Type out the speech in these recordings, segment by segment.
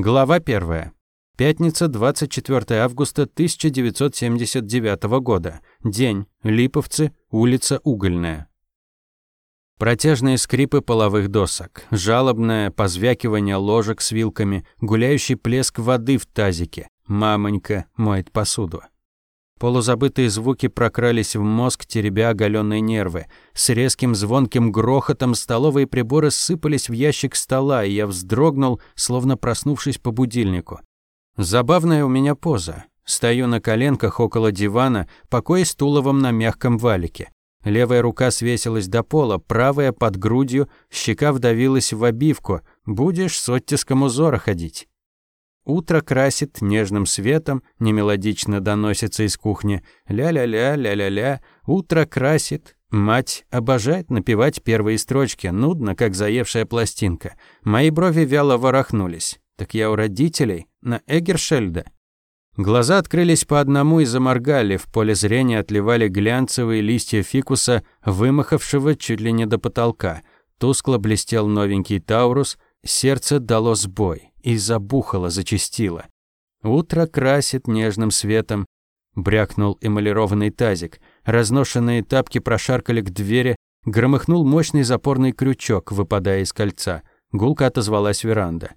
Глава 1. Пятница, 24 августа 1979 года. День. Липовцы, улица Угольная. Протяжные скрипы половых досок, жалобное позвякивание ложек с вилками, гуляющий плеск воды в тазике. Мамонька моет посуду. Полузабытые звуки прокрались в мозг, теребя оголенные нервы. С резким звонким грохотом столовые приборы сыпались в ящик стола, и я вздрогнул, словно проснувшись по будильнику. Забавная у меня поза. Стою на коленках около дивана, покоясь туловом на мягком валике. Левая рука свесилась до пола, правая под грудью, щека вдавилась в обивку. Будешь с оттиском узора ходить. Утро красит нежным светом, немелодично доносится из кухни. Ля-ля-ля, ля-ля-ля. Утро красит. Мать обожает напевать первые строчки, нудно, как заевшая пластинка. Мои брови вяло ворохнулись. Так я у родителей? На Эгершельда? Глаза открылись по одному и заморгали, в поле зрения отливали глянцевые листья фикуса, вымахавшего чуть ли не до потолка. Тускло блестел новенький Таурус, сердце дало сбой и забухало, зачастило. Утро красит нежным светом. Брякнул эмалированный тазик. Разношенные тапки прошаркали к двери. Громыхнул мощный запорный крючок, выпадая из кольца. Гулко отозвалась веранда.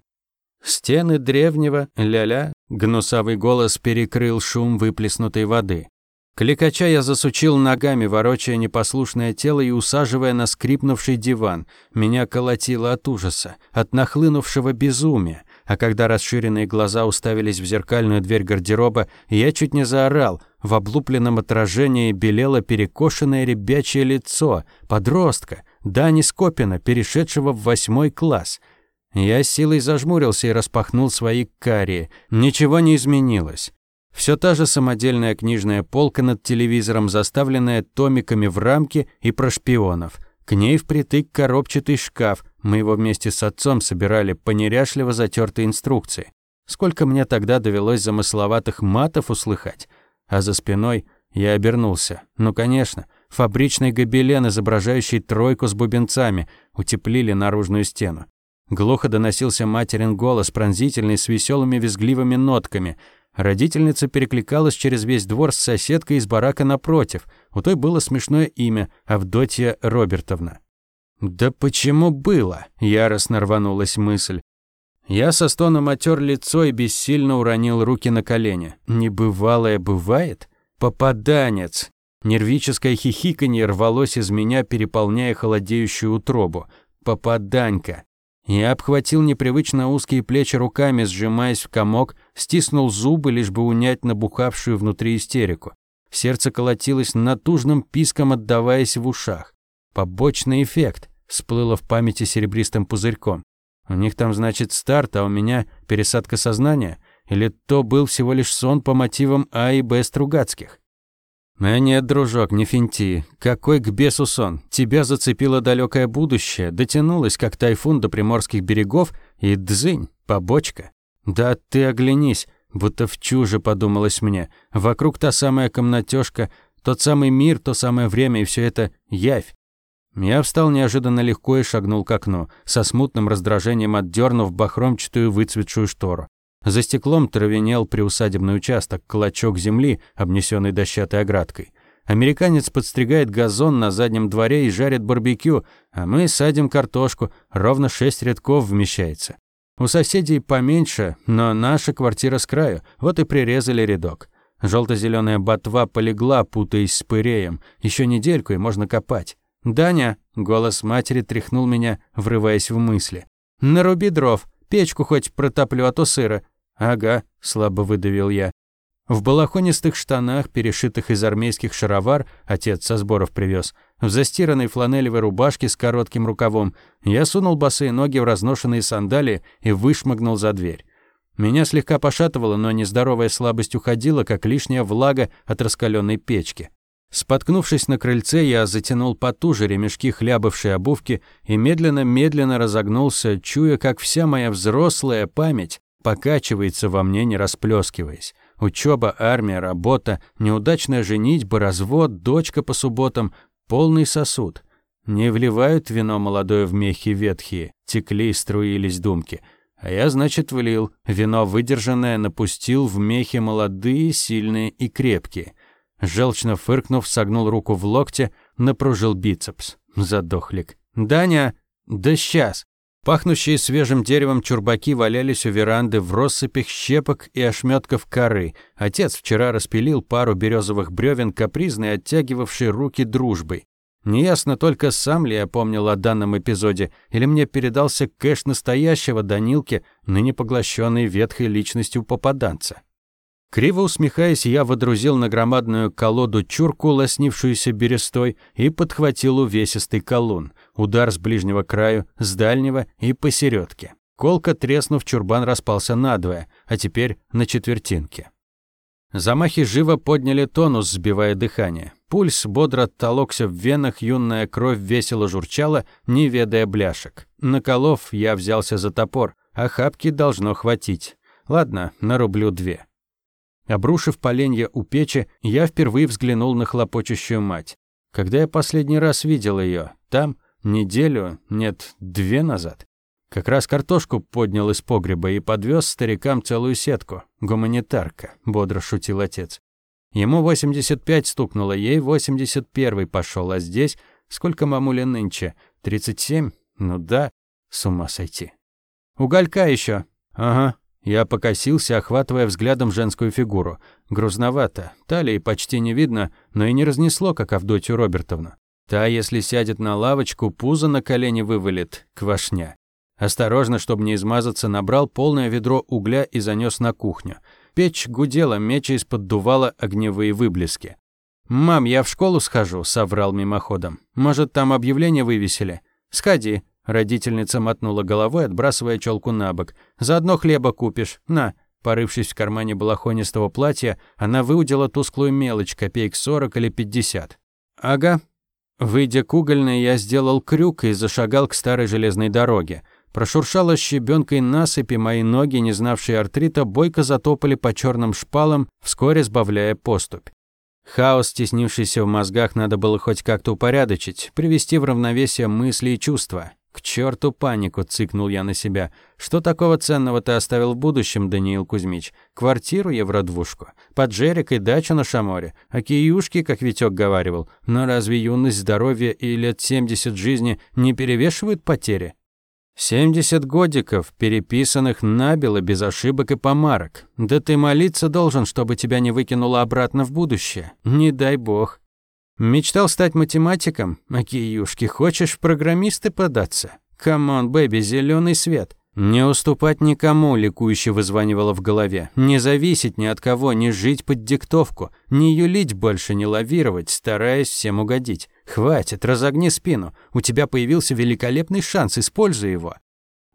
Стены древнего, ля-ля, гнусавый голос перекрыл шум выплеснутой воды. Кликача я засучил ногами, ворочая непослушное тело и усаживая на скрипнувший диван. Меня колотило от ужаса, от нахлынувшего безумия а когда расширенные глаза уставились в зеркальную дверь гардероба, я чуть не заорал. В облупленном отражении белело перекошенное ребячье лицо, подростка, Дани Скопина, перешедшего в восьмой класс. Я силой зажмурился и распахнул свои карие. Ничего не изменилось. Все та же самодельная книжная полка над телевизором, заставленная томиками в рамке и про шпионов. К ней впритык коробчатый шкаф, мы его вместе с отцом собирали по неряшливо затертой инструкции. Сколько мне тогда довелось замысловатых матов услыхать. А за спиной я обернулся. Ну, конечно, фабричный гобелен, изображающий тройку с бубенцами, утеплили наружную стену. Глухо доносился материн голос, пронзительный, с веселыми визгливыми нотками. Родительница перекликалась через весь двор с соседкой из барака напротив. У той было смешное имя – Авдотья Робертовна. «Да почему было?» – яростно рванулась мысль. Я со стоном отер лицо и бессильно уронил руки на колени. Небывалое бывает? Попаданец! Нервическое хихиканье рвалось из меня, переполняя холодеющую утробу. Попаданька! Я обхватил непривычно узкие плечи руками, сжимаясь в комок, стиснул зубы, лишь бы унять набухавшую внутри истерику. Сердце колотилось натужным писком, отдаваясь в ушах. Побочный эффект всплыло в памяти серебристым пузырьком. У них там, значит, старт, а у меня пересадка сознания? Или то был всего лишь сон по мотивам А и Б Стругацких? А нет, дружок, не финти. Какой к бесу сон? Тебя зацепило далекое будущее, дотянулось, как тайфун до приморских берегов, и дзынь, побочка. Да ты оглянись, будто в чуже подумалось мне. Вокруг та самая комнатёшка, тот самый мир, то самое время, и все это явь. Я встал неожиданно легко и шагнул к окну, со смутным раздражением отдернув бахромчатую выцветшую штору. За стеклом травенел приусадебный участок, клочок земли, обнесенный дощатой оградкой. Американец подстригает газон на заднем дворе и жарит барбекю, а мы садим картошку, ровно шесть рядков вмещается. У соседей поменьше, но наша квартира с краю, вот и прирезали рядок. Желто-зеленая ботва полегла, путаясь с пыреем. Еще недельку и можно копать. «Даня!» — голос матери тряхнул меня, врываясь в мысли. «Наруби дров, печку хоть протоплю, а то сыро». «Ага», — слабо выдавил я. В балахонистых штанах, перешитых из армейских шаровар, отец со сборов привез, в застиранной фланелевой рубашке с коротким рукавом, я сунул босые ноги в разношенные сандалии и вышмыгнул за дверь. Меня слегка пошатывало, но нездоровая слабость уходила, как лишняя влага от раскаленной печки. Споткнувшись на крыльце, я затянул потуже ремешки хлябавшей обувки и медленно-медленно разогнулся, чуя, как вся моя взрослая память покачивается во мне, не расплескиваясь. Учеба, армия, работа, неудачная женитьба, развод, дочка по субботам — полный сосуд. Не вливают вино молодое в мехи ветхие, текли струились думки. А я, значит, влил. Вино выдержанное напустил в мехи молодые, сильные и крепкие. Желчно фыркнув, согнул руку в локте, напружил бицепс. Задохлик. «Даня! Да сейчас!» Пахнущие свежим деревом чурбаки валялись у веранды в россыпях щепок и ошметков коры. Отец вчера распилил пару березовых бревен, капризной оттягивавшей руки дружбой. Неясно только, сам ли я помнил о данном эпизоде, или мне передался кэш настоящего Данилки, ныне поглощенный ветхой личностью попаданца. Криво усмехаясь, я водрузил на громадную колоду чурку, лоснившуюся берестой, и подхватил увесистый колун. Удар с ближнего краю, с дальнего и посередке. Колко, треснув, чурбан распался надвое, а теперь на четвертинке. Замахи живо подняли тонус, сбивая дыхание. Пульс бодро толокся в венах, юная кровь весело журчала, не ведая бляшек. Наколов, я взялся за топор, а хапки должно хватить. Ладно, нарублю две. Обрушив поленья у печи, я впервые взглянул на хлопочущую мать. Когда я последний раз видел ее? Там? Неделю? Нет, две назад? Как раз картошку поднял из погреба и подвез старикам целую сетку. Гуманитарка, бодро шутил отец. Ему 85 стукнуло, ей 81 пошел, а здесь сколько мамуле нынче? 37? Ну да, с ума сойти. Уголька еще. Ага, я покосился, охватывая взглядом женскую фигуру. Грузновато, талии почти не видно, но и не разнесло, как Авдотью Робертовну. Та, если сядет на лавочку, пузо на колени вывалит, квашня. Осторожно, чтобы не измазаться, набрал полное ведро угля и занес на кухню. Печь гудела, меча из-под дувала огневые выблески. «Мам, я в школу схожу», — соврал мимоходом. «Может, там объявление вывесили?» «Сходи», Родительница мотнула головой, отбрасывая челку на бок. «Заодно хлеба купишь. На». Порывшись в кармане балахонистого платья, она выудила тусклую мелочь, копеек сорок или пятьдесят. «Ага». Выйдя к угольной, я сделал крюк и зашагал к старой железной дороге. Прошуршала щебенкой насыпи, мои ноги, не знавшие артрита, бойко затопали по черным шпалам, вскоре сбавляя поступь. Хаос, стеснившийся в мозгах, надо было хоть как-то упорядочить, привести в равновесие мысли и чувства. «К черту панику!» – цыкнул я на себя. «Что такого ценного ты оставил в будущем, Даниил Кузьмич? Квартиру евродвушку, поджерик и дачу на Шаморе, а киюшки, как Витёк говаривал. Но разве юность, здоровье и лет 70 жизни не перевешивают потери?» «Семьдесят годиков, переписанных набело, без ошибок и помарок. Да ты молиться должен, чтобы тебя не выкинуло обратно в будущее. Не дай бог». Мечтал стать математиком? А киюшки, хочешь в программисты податься? Come on, baby, зеленый свет. Не уступать никому, ликующе вызванивало в голове. Не зависеть ни от кого, не жить под диктовку. Не юлить больше, не лавировать, стараясь всем угодить. Хватит, разогни спину. У тебя появился великолепный шанс, используй его.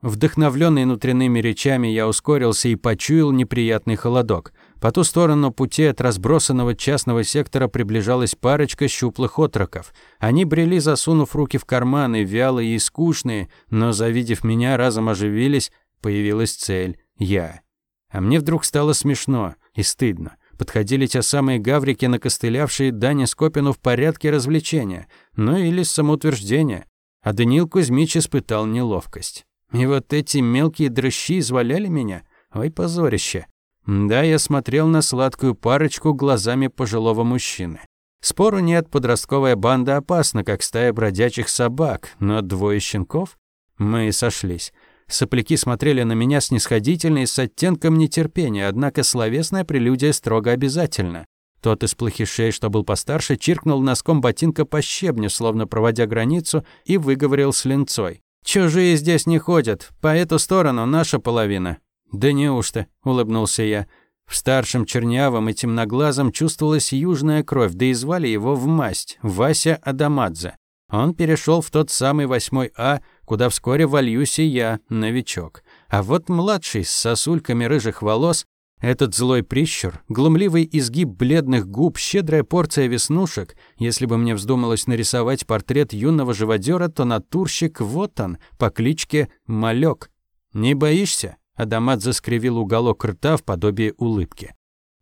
Вдохновленный внутренними речами, я ускорился и почуял неприятный холодок. По ту сторону пути от разбросанного частного сектора приближалась парочка щуплых отроков. Они брели, засунув руки в карманы, вялые и скучные, но, завидев меня, разом оживились, появилась цель — я. А мне вдруг стало смешно и стыдно. Подходили те самые гаврики, накостылявшие Дане Скопину в порядке развлечения, ну или самоутверждения. А Даниил Кузьмич испытал неловкость. И вот эти мелкие дрыщи изваляли меня. Ой, позорище. Да, я смотрел на сладкую парочку глазами пожилого мужчины. Спору нет, подростковая банда опасна, как стая бродячих собак, но двое щенков? Мы сошлись. Сопляки смотрели на меня снисходительно и с оттенком нетерпения, однако словесная прелюдия строго обязательна. Тот из плохишей, что был постарше, чиркнул носком ботинка по щебню, словно проводя границу, и выговорил с линцой. «Чужие здесь не ходят, по эту сторону наша половина. «Да неужто?» – улыбнулся я. В старшем чернявом и темноглазом чувствовалась южная кровь, да и звали его в масть – Вася Адамадзе. Он перешел в тот самый восьмой А, куда вскоре вольюсь и я, новичок. А вот младший, с сосульками рыжих волос, этот злой прищур, глумливый изгиб бледных губ, щедрая порция веснушек. Если бы мне вздумалось нарисовать портрет юного живодера, то натурщик вот он, по кличке Малек. «Не боишься?» Адамат заскривил уголок рта в подобие улыбки.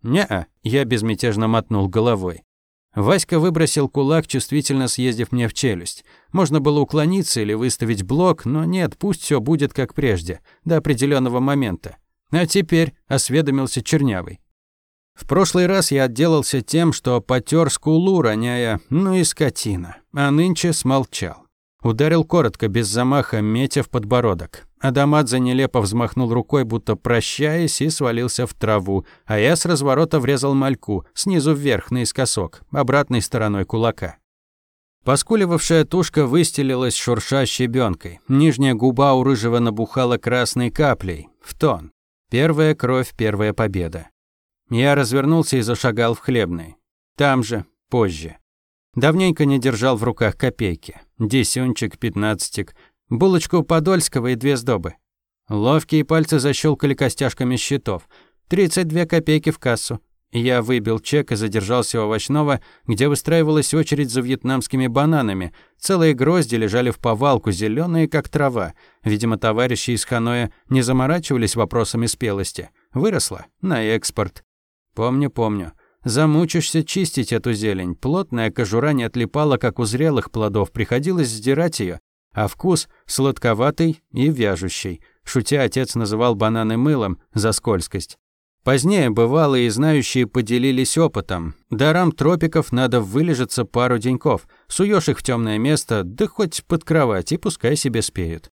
«Не-а», я безмятежно мотнул головой. Васька выбросил кулак, чувствительно съездив мне в челюсть. Можно было уклониться или выставить блок, но нет, пусть все будет как прежде, до определенного момента. А теперь осведомился Чернявый. В прошлый раз я отделался тем, что потер скулу, роняя «ну и скотина», а нынче смолчал. Ударил коротко, без замаха, метя в подбородок. Адамадзе нелепо взмахнул рукой, будто прощаясь, и свалился в траву, а я с разворота врезал мальку, снизу вверх, наискосок, обратной стороной кулака. Поскуливавшая тушка выстелилась шурша щебенкой. Нижняя губа у рыжего набухала красной каплей. В тон. Первая кровь, первая победа. Я развернулся и зашагал в хлебный. Там же, позже. Давненько не держал в руках копейки. Десюнчик, пятнадцатик, булочку подольского и две сдобы. Ловкие пальцы защелкали костяшками счетов. Тридцать две копейки в кассу. Я выбил чек и задержался у овощного, где выстраивалась очередь за вьетнамскими бананами. Целые грозди лежали в повалку, зеленые как трава. Видимо, товарищи из Ханоя не заморачивались вопросами спелости. Выросла на экспорт. Помню, помню. Замучишься чистить эту зелень. Плотная кожура не отлипала, как у зрелых плодов, приходилось сдирать ее, а вкус сладковатый и вяжущий. Шутя, отец называл бананы мылом за скользкость. Позднее бывалые и знающие поделились опытом. Дарам тропиков надо вылежаться пару деньков. Суешь их в темное место, да хоть под кровать, и пускай себе спеют.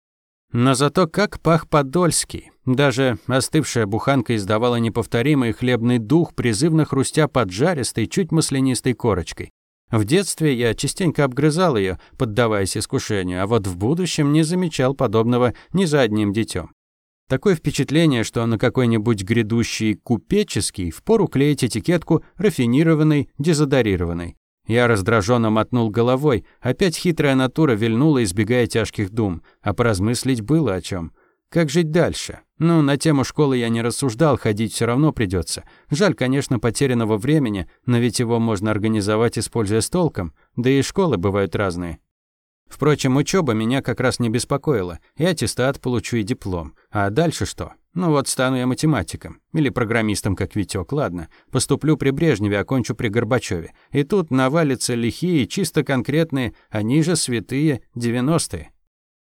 Но зато как пах Подольский. Даже остывшая буханка издавала неповторимый хлебный дух, призывно хрустя поджаристой, чуть маслянистой корочкой. В детстве я частенько обгрызал ее, поддаваясь искушению, а вот в будущем не замечал подобного ни за одним детем. Такое впечатление, что на какой-нибудь грядущий купеческий впору клеить этикетку рафинированной, дезодорированной. Я раздраженно мотнул головой, опять хитрая натура вильнула, избегая тяжких дум, а поразмыслить было о чем. Как жить дальше? Ну, на тему школы я не рассуждал, ходить все равно придется. Жаль, конечно, потерянного времени, но ведь его можно организовать, используя с толком. Да и школы бывают разные. Впрочем, учеба меня как раз не беспокоила. И аттестат получу, и диплом. А дальше что? Ну вот стану я математиком. Или программистом, как Витёк, ладно. Поступлю при Брежневе, окончу при Горбачеве. И тут навалятся лихие, чисто конкретные, они же святые, девяностые.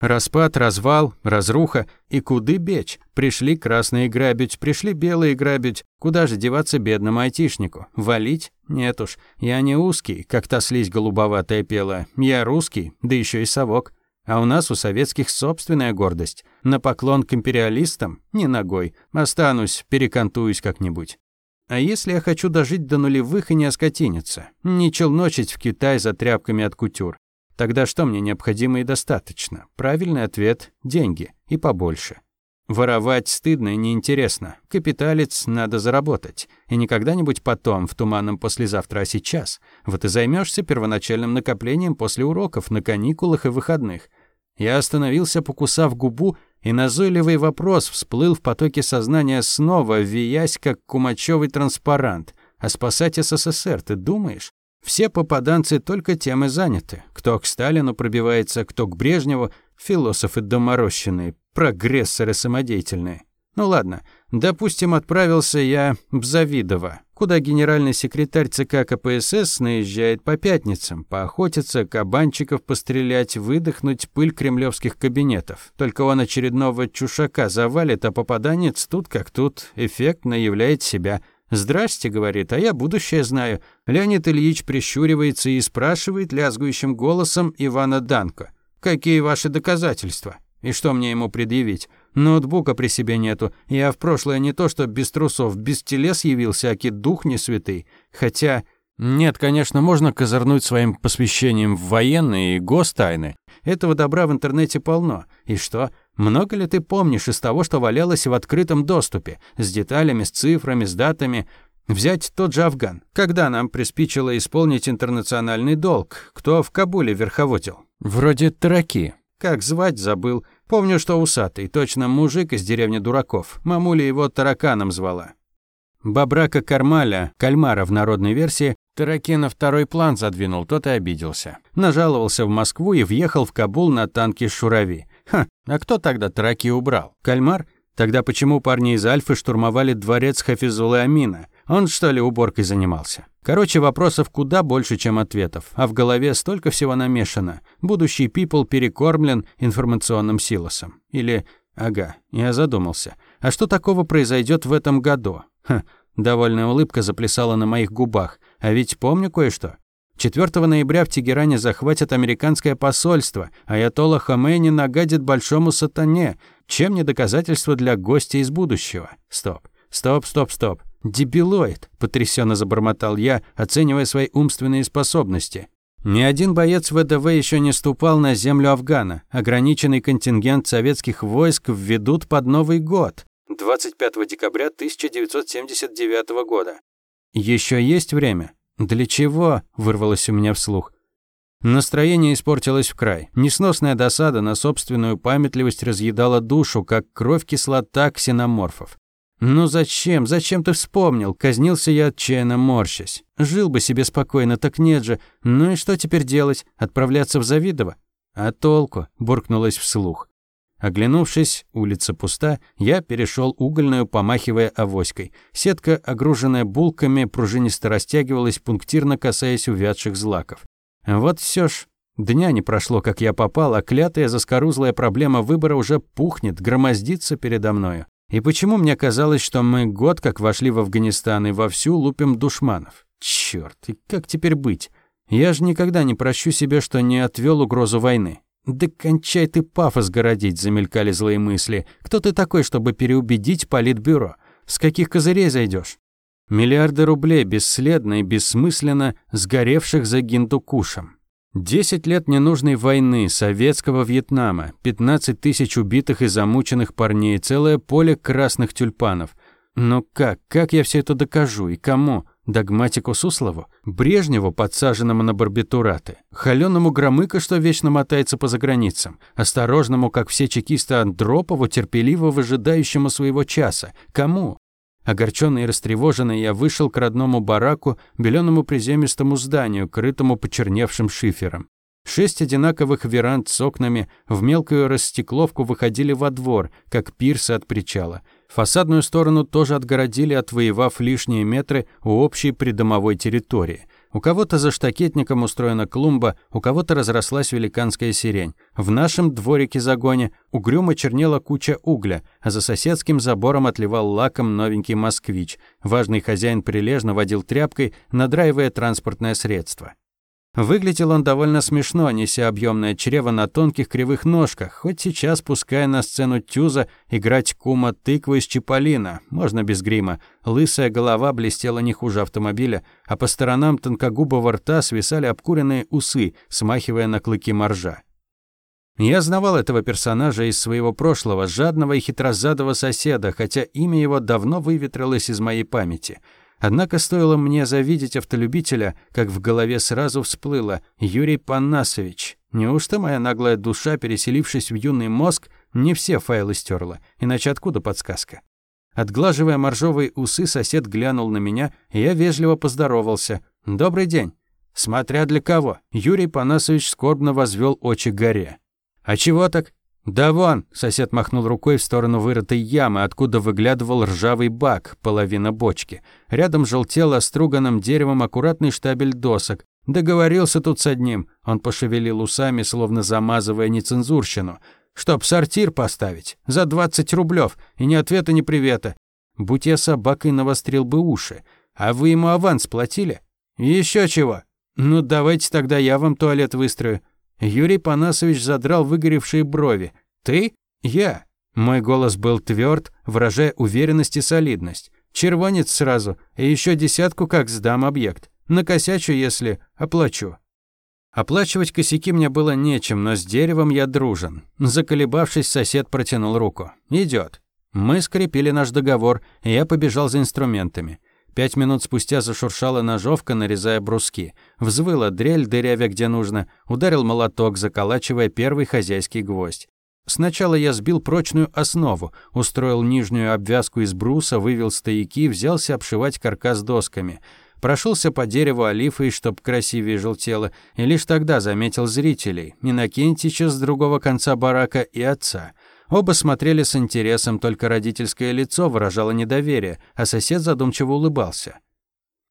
Распад, развал, разруха и куды бечь. Пришли красные грабить, пришли белые грабить. Куда же деваться бедному айтишнику? Валить? Нет уж, я не узкий, как та слизь голубоватая пела. Я русский, да еще и совок. А у нас у советских собственная гордость. На поклон к империалистам? Не ногой. Останусь, перекантуюсь как-нибудь. А если я хочу дожить до нулевых и не оскотиниться? Не челночить в Китай за тряпками от кутюр? Тогда что мне необходимо и достаточно? Правильный ответ – деньги. И побольше. Воровать стыдно и неинтересно. Капиталец надо заработать. И не когда-нибудь потом, в туманном послезавтра, а сейчас. Вот и займешься первоначальным накоплением после уроков, на каникулах и выходных. Я остановился, покусав губу, и назойливый вопрос всплыл в потоке сознания снова, виясь, как кумачевый транспарант. А спасать СССР, ты думаешь? Все попаданцы только тем и заняты. Кто к Сталину пробивается, кто к Брежневу, философы доморощенные, прогрессоры самодеятельные. Ну ладно, допустим, отправился я в Завидово, куда генеральный секретарь ЦК КПСС наезжает по пятницам, поохотиться, кабанчиков пострелять, выдохнуть пыль кремлевских кабинетов. Только он очередного чушака завалит, а попаданец тут как тут эффектно являет себя. «Здрасте», — говорит, — «а я будущее знаю». Леонид Ильич прищуривается и спрашивает лязгующим голосом Ивана Данко. «Какие ваши доказательства?» И что мне ему предъявить? Ноутбука при себе нету. Я в прошлое не то что без трусов, без телес явился, аки дух не святый. Хотя... Нет, конечно, можно козырнуть своим посвящением в военные и гостайны. Этого добра в интернете полно. И что? Много ли ты помнишь из того, что валялось в открытом доступе? С деталями, с цифрами, с датами? Взять тот же Афган. Когда нам приспичило исполнить интернациональный долг? Кто в Кабуле верховодил? Вроде Тараки. Как звать, забыл. Помню, что усатый, точно мужик из деревни дураков. Мамуля его тараканом звала. Бабрака Кармаля, кальмара в народной версии, Тараки на второй план задвинул, тот и обиделся. Нажаловался в Москву и въехал в Кабул на танке «Шурави». Ха, а кто тогда Тараки убрал? Кальмар? Тогда почему парни из Альфы штурмовали дворец Хафизулы Амина? Он, что ли, уборкой занимался? Короче, вопросов куда больше, чем ответов, а в голове столько всего намешано. Будущий пипл перекормлен информационным силосом. Или... Ага, я задумался. А что такого произойдет в этом году? Ха, довольная улыбка заплясала на моих губах. А ведь помню кое-что. 4 ноября в Тегеране захватят американское посольство, а Аятолла Хомейни нагадит большому сатане. Чем не доказательство для гостя из будущего? Стоп, стоп, стоп, стоп. «Дебилоид!» – потрясенно забормотал я, оценивая свои умственные способности. Ни один боец ВДВ еще не ступал на землю Афгана. Ограниченный контингент советских войск введут под Новый год. 25 декабря 1979 года. Еще есть время? Для чего? вырвалось у меня вслух. Настроение испортилось в край. Несносная досада на собственную памятливость разъедала душу, как кровь кислота ксеноморфов. «Ну зачем? Зачем ты вспомнил?» Казнился я отчаянно морщась. «Жил бы себе спокойно, так нет же. Ну и что теперь делать? Отправляться в Завидово?» «А толку?» – буркнулась вслух. Оглянувшись, улица пуста, я перешел угольную, помахивая авоськой. Сетка, огруженная булками, пружинисто растягивалась, пунктирно касаясь увядших злаков. Вот все ж, дня не прошло, как я попал, а клятая заскорузлая проблема выбора уже пухнет, громоздится передо мною. И почему мне казалось, что мы год как вошли в Афганистан и вовсю лупим душманов? Чёрт, и как теперь быть? Я же никогда не прощу себе, что не отвёл угрозу войны. Да кончай ты пафос городить, замелькали злые мысли. Кто ты такой, чтобы переубедить политбюро? С каких козырей зайдёшь? Миллиарды рублей бесследно и бессмысленно сгоревших за Гиндукушем. Десять лет ненужной войны, советского Вьетнама, 15 тысяч убитых и замученных парней, целое поле красных тюльпанов. Но как, как я все это докажу и кому? Догматику Суслову? Брежневу, подсаженному на барбитураты? Холёному Громыко, что вечно мотается по заграницам? Осторожному, как все чекисты Андропову, терпеливо выжидающему своего часа? Кому? Огорченный и растревоженный, я вышел к родному бараку, беленому приземистому зданию, крытому почерневшим шифером. Шесть одинаковых веранд с окнами в мелкую растекловку выходили во двор, как пирсы от причала. Фасадную сторону тоже отгородили, отвоевав лишние метры у общей придомовой территории. У кого-то за штакетником устроена клумба, у кого-то разрослась великанская сирень. В нашем дворике-загоне угрюмо чернела куча угля, а за соседским забором отливал лаком новенький москвич. Важный хозяин прилежно водил тряпкой, надраивая транспортное средство. Выглядел он довольно смешно, неся объемное чрево на тонких кривых ножках, хоть сейчас пуская на сцену Тюза играть кума тыквы из Чиполлина, можно без грима. Лысая голова блестела не хуже автомобиля, а по сторонам тонкогубого рта свисали обкуренные усы, смахивая на клыки моржа. Я знавал этого персонажа из своего прошлого, жадного и хитрозадого соседа, хотя имя его давно выветрилось из моей памяти – Однако стоило мне завидеть автолюбителя, как в голове сразу всплыло Юрий Панасович. Неужто моя наглая душа, переселившись в юный мозг, не все файлы стерла? Иначе откуда подсказка? Отглаживая моржовые усы, сосед глянул на меня, и я вежливо поздоровался. «Добрый день». «Смотря для кого?» Юрий Панасович скорбно возвел очи горе. «А чего так?» «Да вон!» – сосед махнул рукой в сторону вырытой ямы, откуда выглядывал ржавый бак, половина бочки. Рядом желтел оструганным деревом аккуратный штабель досок. Договорился тут с одним. Он пошевелил усами, словно замазывая нецензурщину. «Чтоб сортир поставить. За двадцать рублев. И ни ответа, ни привета. Будь я собакой, навострил бы уши. А вы ему аванс платили? Еще чего? Ну, давайте тогда я вам туалет выстрою. Юрий Панасович задрал выгоревшие брови. «Ты? Я?» Мой голос был тверд, выражая уверенность и солидность. Червонец сразу, и еще десятку как сдам объект. Накосячу, если оплачу. Оплачивать косяки мне было нечем, но с деревом я дружен. Заколебавшись, сосед протянул руку. Идет. Мы скрепили наш договор, и я побежал за инструментами. Пять минут спустя зашуршала ножовка, нарезая бруски. Взвыла дрель, дырявя где нужно. Ударил молоток, заколачивая первый хозяйский гвоздь. Сначала я сбил прочную основу, устроил нижнюю обвязку из бруса, вывел стояки, взялся обшивать каркас досками. Прошелся по дереву олифой, чтоб красивее желтело, и лишь тогда заметил зрителей, Иннокентича с другого конца барака и отца. Оба смотрели с интересом, только родительское лицо выражало недоверие, а сосед задумчиво улыбался.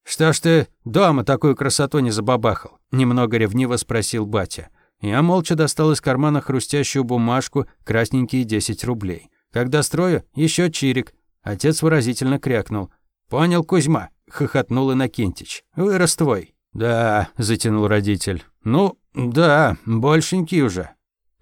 «Что ж ты дома такую красоту не забабахал?» – немного ревниво спросил батя. Я молча достал из кармана хрустящую бумажку, красненькие 10 рублей. Когда строю, еще чирик. Отец выразительно крякнул. «Понял, Кузьма», – хохотнул Иннокентич. «Вырос твой». «Да», – затянул родитель. «Ну, да, большенький уже».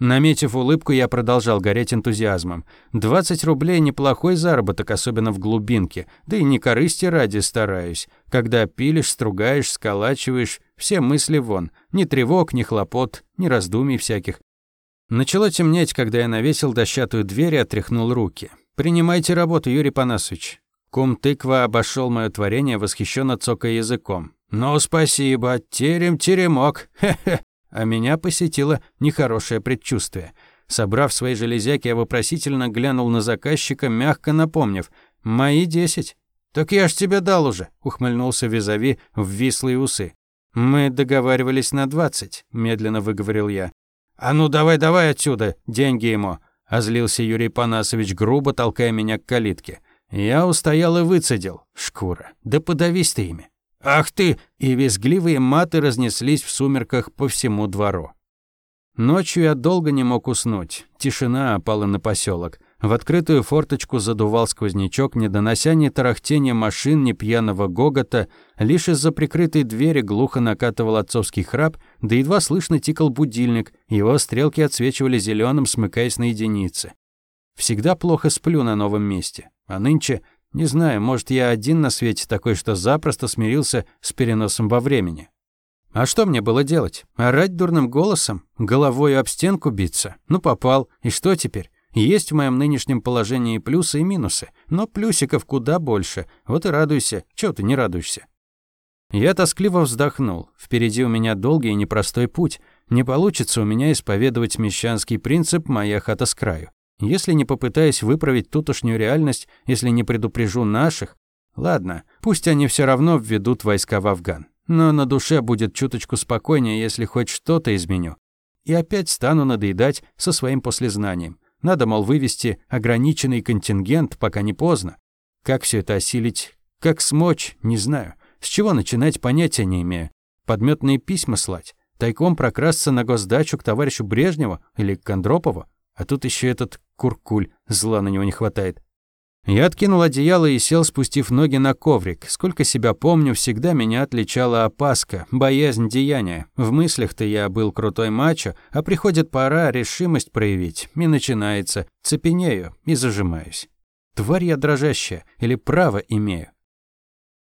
Наметив улыбку, я продолжал гореть энтузиазмом. 20 рублей – неплохой заработок, особенно в глубинке. Да и не корысти ради стараюсь. Когда пилишь, стругаешь, сколачиваешь, все мысли вон. Ни тревог, ни хлопот, ни раздумий всяких. Начало темнеть, когда я навесил дощатую дверь и отряхнул руки. «Принимайте работу, Юрий Панасович». Кум тыква обошел мое творение, восхищенно цокая языком. «Ну, спасибо, терем-теремок, хе-хе». А меня посетило нехорошее предчувствие. Собрав свои железяки, я вопросительно глянул на заказчика, мягко напомнив. «Мои десять». «Так я ж тебе дал уже», — ухмыльнулся визави в вислые усы. «Мы договаривались на двадцать», — медленно выговорил я. «А ну давай-давай отсюда, деньги ему», — озлился Юрий Панасович, грубо толкая меня к калитке. Я устоял и выцедил. Шкура, да подавись ты ими. «Ах ты!» И визгливые маты разнеслись в сумерках по всему двору. Ночью я долго не мог уснуть. Тишина опала на поселок. В открытую форточку задувал сквознячок, не донося ни тарахтения машин, ни пьяного гогота. Лишь из-за прикрытой двери глухо накатывал отцовский храп, да едва слышно тикал будильник. Его стрелки отсвечивали зеленым, смыкаясь на единицы. Всегда плохо сплю на новом месте. А нынче не знаю, может, я один на свете такой, что запросто смирился с переносом во времени. А что мне было делать? Орать дурным голосом? Головой об стенку биться? Ну, попал. И что теперь? Есть в моем нынешнем положении плюсы и минусы, но плюсиков куда больше. Вот и радуйся. Чего ты не радуешься? Я тоскливо вздохнул. Впереди у меня долгий и непростой путь. Не получится у меня исповедовать мещанский принцип «моя хата с краю». Если не попытаюсь выправить тутошнюю реальность, если не предупрежу наших, ладно, пусть они все равно введут войска в Афган. Но на душе будет чуточку спокойнее, если хоть что-то изменю. И опять стану надоедать со своим послезнанием. Надо, мол, вывести ограниченный контингент, пока не поздно. Как все это осилить? Как смочь? Не знаю. С чего начинать, понятия не имею. Подметные письма слать? Тайком прокрасться на госдачу к товарищу Брежневу или к Андропову? А тут еще этот куркуль, зла на него не хватает. Я откинул одеяло и сел, спустив ноги на коврик. Сколько себя помню, всегда меня отличала опаска, боязнь деяния. В мыслях-то я был крутой мачо, а приходит пора решимость проявить. И начинается. Цепенею и зажимаюсь. Тварь я дрожащая, или право имею.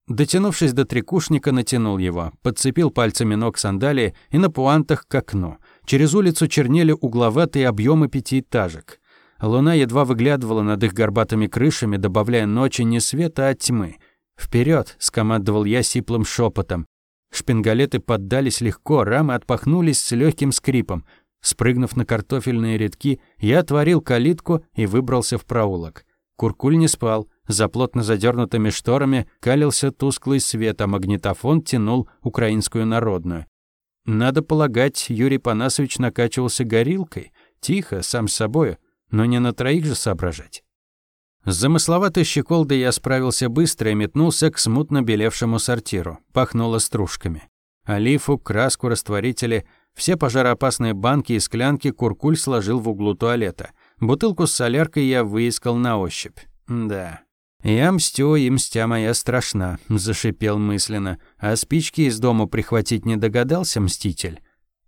Дотянувшись до трикушника, натянул его, подцепил пальцами ног сандалии и на пуантах к окну. Через улицу чернели угловатые объемы пятиэтажек. Луна едва выглядывала над их горбатыми крышами, добавляя ночи не света, а тьмы. «Вперед!» — скомандовал я сиплым шепотом. Шпингалеты поддались легко, рамы отпахнулись с легким скрипом. Спрыгнув на картофельные редки, я отворил калитку и выбрался в проулок. Куркуль не спал. За плотно задернутыми шторами калился тусклый свет, а магнитофон тянул украинскую народную. Надо полагать, Юрий Панасович накачивался горилкой. Тихо, сам с собою но не на троих же соображать. С замысловатой щеколдой я справился быстро и метнулся к смутно белевшему сортиру. Пахнуло стружками. Олифу, краску, растворители, все пожароопасные банки и склянки Куркуль сложил в углу туалета. Бутылку с соляркой я выискал на ощупь. Да. «Я мстю, и мстя моя страшна», – зашипел мысленно. «А спички из дому прихватить не догадался мститель?»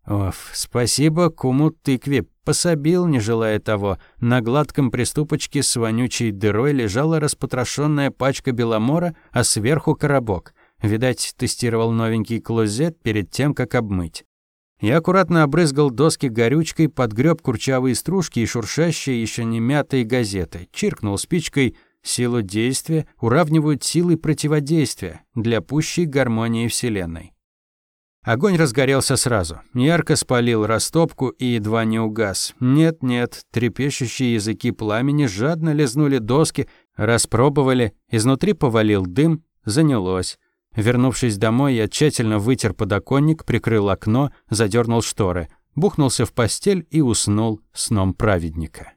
Оф, спасибо куму тыкве, пособил, не желая того. На гладком приступочке с вонючей дырой лежала распотрошенная пачка беломора, а сверху коробок. Видать, тестировал новенький клозет перед тем, как обмыть. Я аккуратно обрызгал доски горючкой, подгреб курчавые стружки и шуршащие, еще не мятые газеты. Чиркнул спичкой. Силу действия уравнивают силы противодействия для пущей гармонии Вселенной. Огонь разгорелся сразу. Ярко спалил растопку и едва не угас. Нет-нет, трепещущие языки пламени жадно лизнули доски, распробовали, изнутри повалил дым, занялось. Вернувшись домой, я тщательно вытер подоконник, прикрыл окно, задернул шторы, бухнулся в постель и уснул сном праведника.